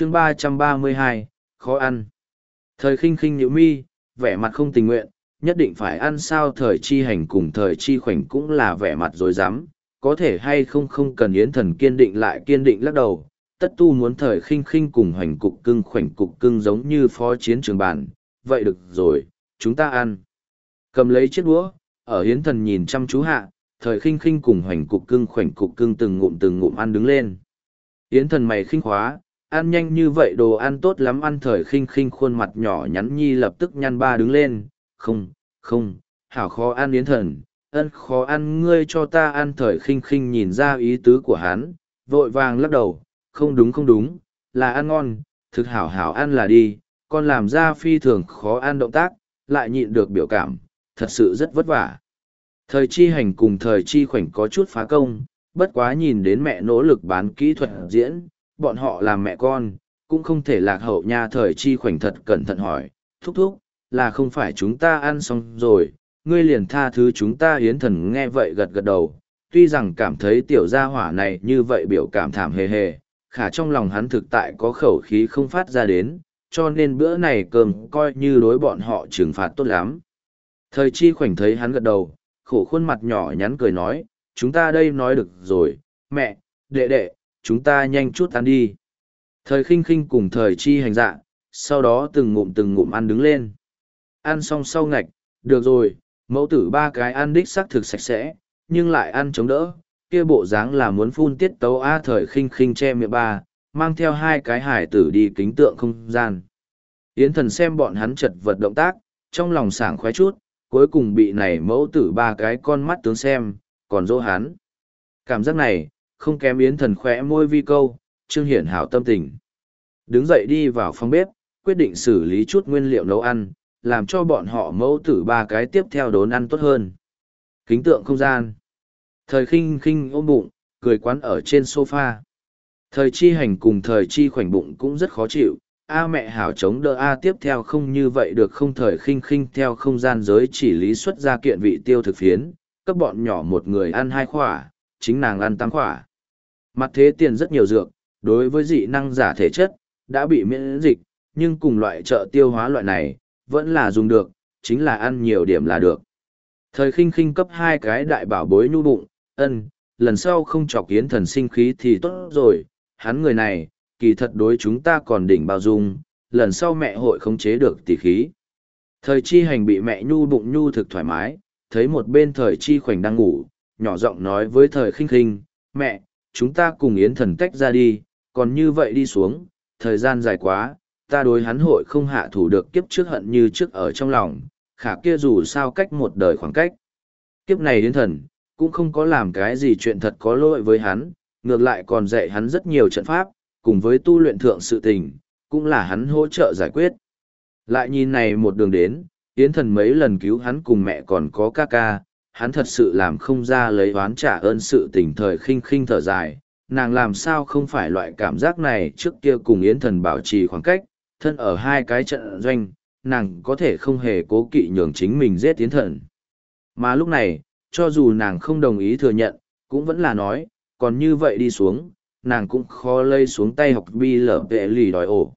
chương ba trăm ba mươi hai, khó ăn. Thời khinh khinh nhữ mi, vẻ mặt không tình nguyện, nhất định phải ăn sao thời chi hành cùng thời chi khoảnh cũng là vẻ mặt rồi dám. Có thể hay không không cần yến thần kiên định lại kiên định lắc đầu, tất tu muốn thời khinh khinh cùng hoành cục cưng khoảnh cục cưng giống như phó chiến trường bản. Vậy được rồi, chúng ta ăn. Cầm lấy chiếc đũa, ở hiến thần nhìn chăm chú hạ, thời khinh khinh cùng hoành cục cưng khoảnh cục cưng từng ngụm từng ngụm ăn đứng lên. Hiến thần mày khinh khóa ăn nhanh như vậy đồ ăn tốt lắm, ăn thời khinh khinh khuôn mặt nhỏ nhắn nhi lập tức nhăn ba đứng lên. Không không, hảo khó ăn yến thần, ân khó ăn, ngươi cho ta ăn thời khinh khinh nhìn ra ý tứ của hắn. Vội vàng lắc đầu, không đúng không đúng, là ăn ngon, thực hảo hảo ăn là đi, con làm ra phi thường khó ăn động tác, lại nhịn được biểu cảm, thật sự rất vất vả. Thời chi hành cùng thời chi khoảnh có chút phá công, bất quá nhìn đến mẹ nỗ lực bán kỹ thuật diễn bọn họ làm mẹ con, cũng không thể lạc hậu nha thời chi khoảnh thật cẩn thận hỏi, thúc thúc, là không phải chúng ta ăn xong rồi, ngươi liền tha thứ chúng ta hiến thần nghe vậy gật gật đầu, tuy rằng cảm thấy tiểu gia hỏa này như vậy biểu cảm thảm hề hề, khả trong lòng hắn thực tại có khẩu khí không phát ra đến, cho nên bữa này cơm coi như đối bọn họ trừng phạt tốt lắm. Thời chi khoảnh thấy hắn gật đầu, khổ khuôn mặt nhỏ nhắn cười nói, chúng ta đây nói được rồi, mẹ, đệ đệ chúng ta nhanh chút ăn đi. Thời khinh khinh cùng thời chi hành dạ sau đó từng ngụm từng ngụm ăn đứng lên. Ăn xong sau ngạch, được rồi, mẫu tử ba cái ăn đích xác thực sạch sẽ, nhưng lại ăn chống đỡ. Kia bộ dáng là muốn phun tiết tấu a thời khinh khinh che miệng ba, mang theo hai cái hải tử đi kính tượng không gian. Yến thần xem bọn hắn chật vật động tác, trong lòng sảng khoái chút, cuối cùng bị này mẫu tử ba cái con mắt tướng xem, còn dỗ hắn. Cảm giác này không kém yến thần khỏe môi vi câu trương hiển hảo tâm tình đứng dậy đi vào phòng bếp quyết định xử lý chút nguyên liệu nấu ăn làm cho bọn họ mẫu tử ba cái tiếp theo đốn ăn tốt hơn. Kính tượng không gian. Thời khinh khinh ôm bụng, cười quán ở trên sofa. Thời chi hành cùng thời chi khoảnh bụng cũng rất khó chịu. A mẹ hảo chống đỡ A tiếp theo không như vậy được không thời khinh khinh theo không gian giới chỉ lý xuất ra kiện vị tiêu thực phiến, cấp bọn nhỏ một người ăn hai khỏa, chính nàng ăn tám khỏa. Mặt thế tiền rất nhiều dược, đối với dị năng giả thể chất, đã bị miễn dịch, nhưng cùng loại trợ tiêu hóa loại này, vẫn là dùng được, chính là ăn nhiều điểm là được. Thời khinh khinh cấp hai cái đại bảo bối nhu bụng, ân, lần sau không chọc kiến thần sinh khí thì tốt rồi, hắn người này, kỳ thật đối chúng ta còn đỉnh bao dung, lần sau mẹ hội không chế được tỷ khí. Thời chi hành bị mẹ nhu bụng nhu thực thoải mái, thấy một bên thời chi khoảnh đang ngủ, nhỏ giọng nói với thời khinh khinh, mẹ, chúng ta cùng yến thần tách ra đi, còn như vậy đi xuống, thời gian dài quá, ta đối hắn hội không hạ thủ được kiếp trước hận như trước ở trong lòng, khả kia dù sao cách một đời khoảng cách. Kiếp này Yến thần, cũng không có làm cái gì chuyện thật có lỗi với hắn, ngược lại còn dạy hắn rất nhiều trận pháp, cùng với tu luyện thượng sự tình, cũng là hắn hỗ trợ giải quyết. Lại nhìn này một đường đến, Yến thần mấy lần cứu hắn cùng mẹ còn có ca ca, hắn thật sự làm không ra lấy oán trả ơn sự tình thời khinh khinh thở dài, nàng làm sao không phải loại cảm giác này trước kia cùng Yến thần bảo trì khoảng cách, thân ở hai cái trận doanh, nàng có thể không hề cố kỵ nhường chính mình giết tiến thần. Mà lúc này, cho dù nàng không đồng ý thừa nhận, cũng vẫn là nói, còn như vậy đi xuống, nàng cũng khó lây xuống tay học bi lở vệ lì đòi ổ.